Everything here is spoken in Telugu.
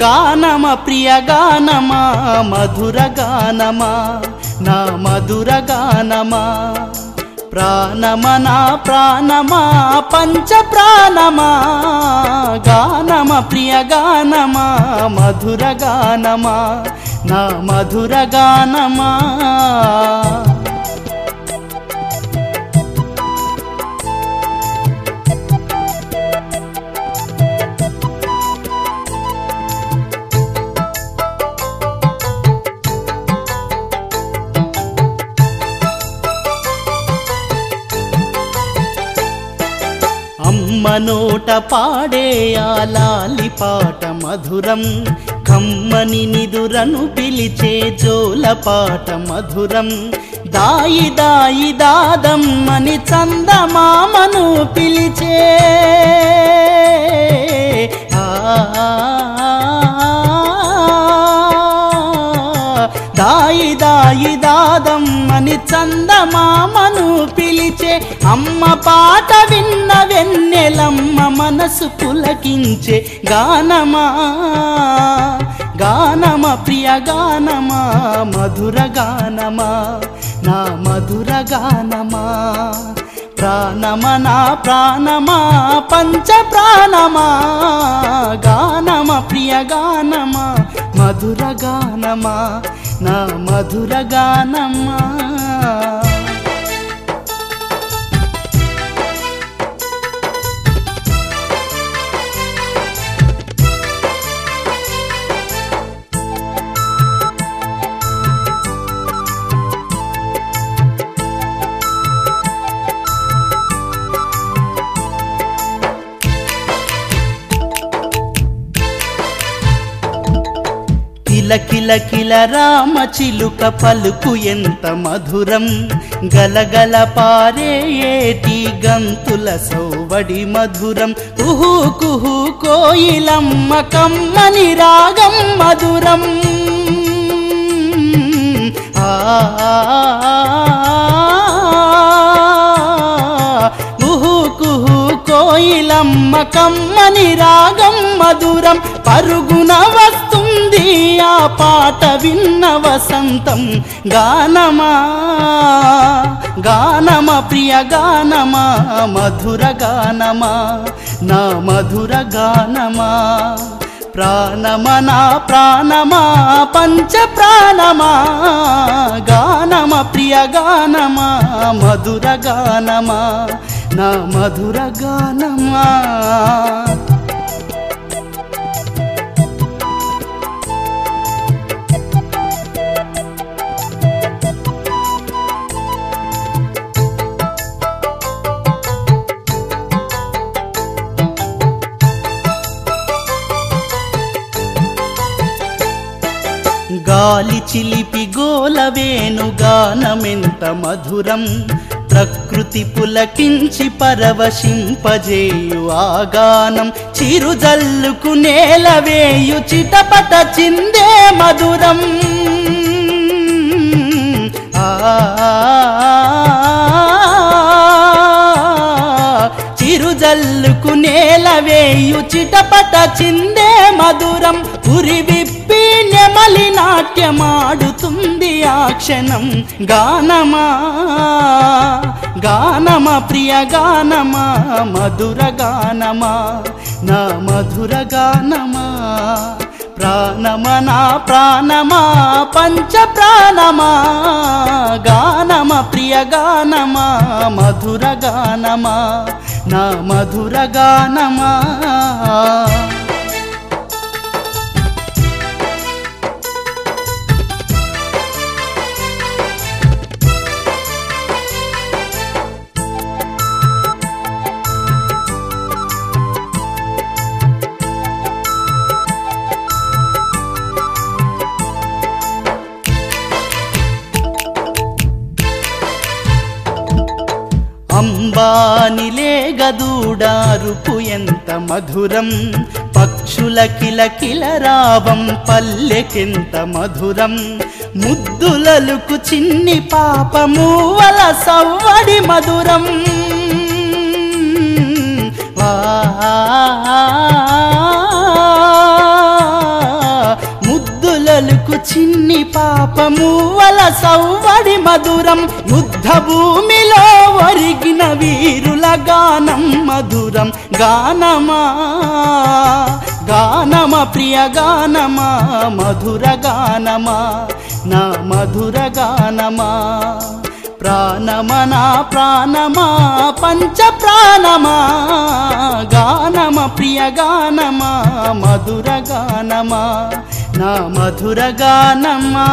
గానమ ప్రియ గానమా మధుర గానమా నా మధుర గానమా. ప్రాణమ నా ప్రాణమా పంచ ప్రాణమా గానమ ప్రియ గానమా మధుర గానమా నా మధుర గానమా. నోట పాడే ఆలాలి పాట మధురం. కమ్మని నిదురను పిలిచే జోల పాట మధురం. దాయి దాయి దాదమ్మని చందమామను పిలిచే చందమామను పిలిచే అమ్మ పాట విన్న వెన్నెలమ్మ మనసు పులకించే గానమా? గానమ ప్రియ గానమా? మధుర గానమా? నా మధుర గానమా? ప్రాణమా నా ప్రాణమా? పంచ ప్రాణమా? గానమ ప్రియ గానమా? మధుర గానమా? నా మధుర గానమా కిల కిల కిల రామ చిలుక పలుకు ఎంత మధురం. గలగల పారే ఏటి గంతుల సౌవడి మధురం. కుహు కుహు కోయిలమ్మ కమ్మని రాగం మధురం. ఆ కుహు కుహు కోయిలమ్మ కమ్మని రాగం మధురం. పరుగున వస్తుంది ఆ పాట విన్న వసంతం. గానమా గానమ ప్రియ గానమా మధుర గానమా నా మధుర గానమా. ప్రాణమా నా ప్రాణమా పంచ ప్రాణమా. గానమ ప్రియ గానమా మధుర గానమా. నా మధుర గానమా? గాలి చిలిపి గోలవేను గానమెంత మధురం ప్రకృతి పులకించి పరవశింపజేయు ఆ గానం చిరుజల్లుకు నేలవేయు చిటపట చిందే మధురం. వేయు చిటపట చిందే మధురం. పురి విప్పి నెమలి నాట్యమాడుతుంది ఆ క్షణం. గానమా గానమ ప్రియ గానమా మధుర గానమా నా మధుర గానమా. ప్రాణమా నా ప్రాణమా పంచ ప్రాణమా గానమ ప్రియ గానమా మధుర గానమా. నా మధుర గానమా? దూడారుపు ఎంత మధురం? పక్షుల కిలకిల రావం పల్లెకెంత మధురం? ముద్దులలుకు చిన్ని పాపము వల సవ్వడి మధురం. వా చిన్ని పాపము వల సౌవడి మధురం. యుద్ధ భూమిలో ఒరిగిన వీరుల గానం మధురం. గానమా గానమ ప్రియ గానమా మధుర గానమా నా మధుర గానమా. ప్రాణమా నా ప్రాణమా పంచ ప్రాణమా. గానమ ప్రియ గానమా మధుర గానమా. నా మధురగానమ్మా